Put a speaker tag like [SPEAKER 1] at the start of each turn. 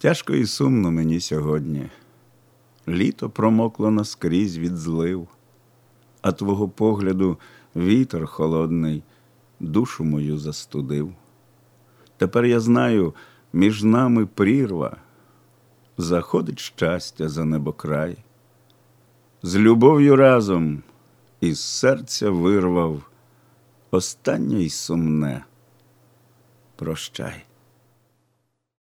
[SPEAKER 1] Тяжко і сумно мені сьогодні. Літо промокло наскрізь від злив, а твого погляду вітер холодний душу мою застудив. Тепер я знаю, між нами прірва, заходить щастя за небокрай. З любов'ю разом із серця вирвав останнє й сумне. Прощай.